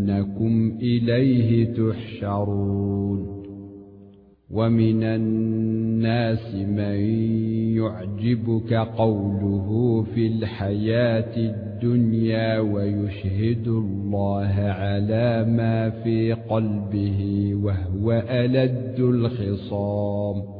أنكم إليه تحشرون ومن الناس من يعجبك قوله في الحياة الدنيا ويشهد الله على ما في قلبه وهو ألد الخصام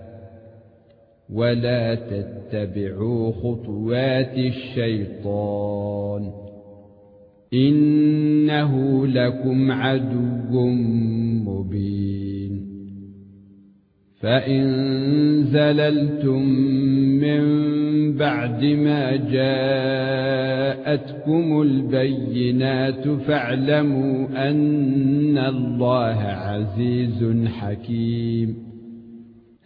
ولا تتبعوا خطوات الشيطان إنه لكم عدو مبين فإن زللتم من بعد ما جاءتكم البينات فاعلموا أن الله عزيز حكيم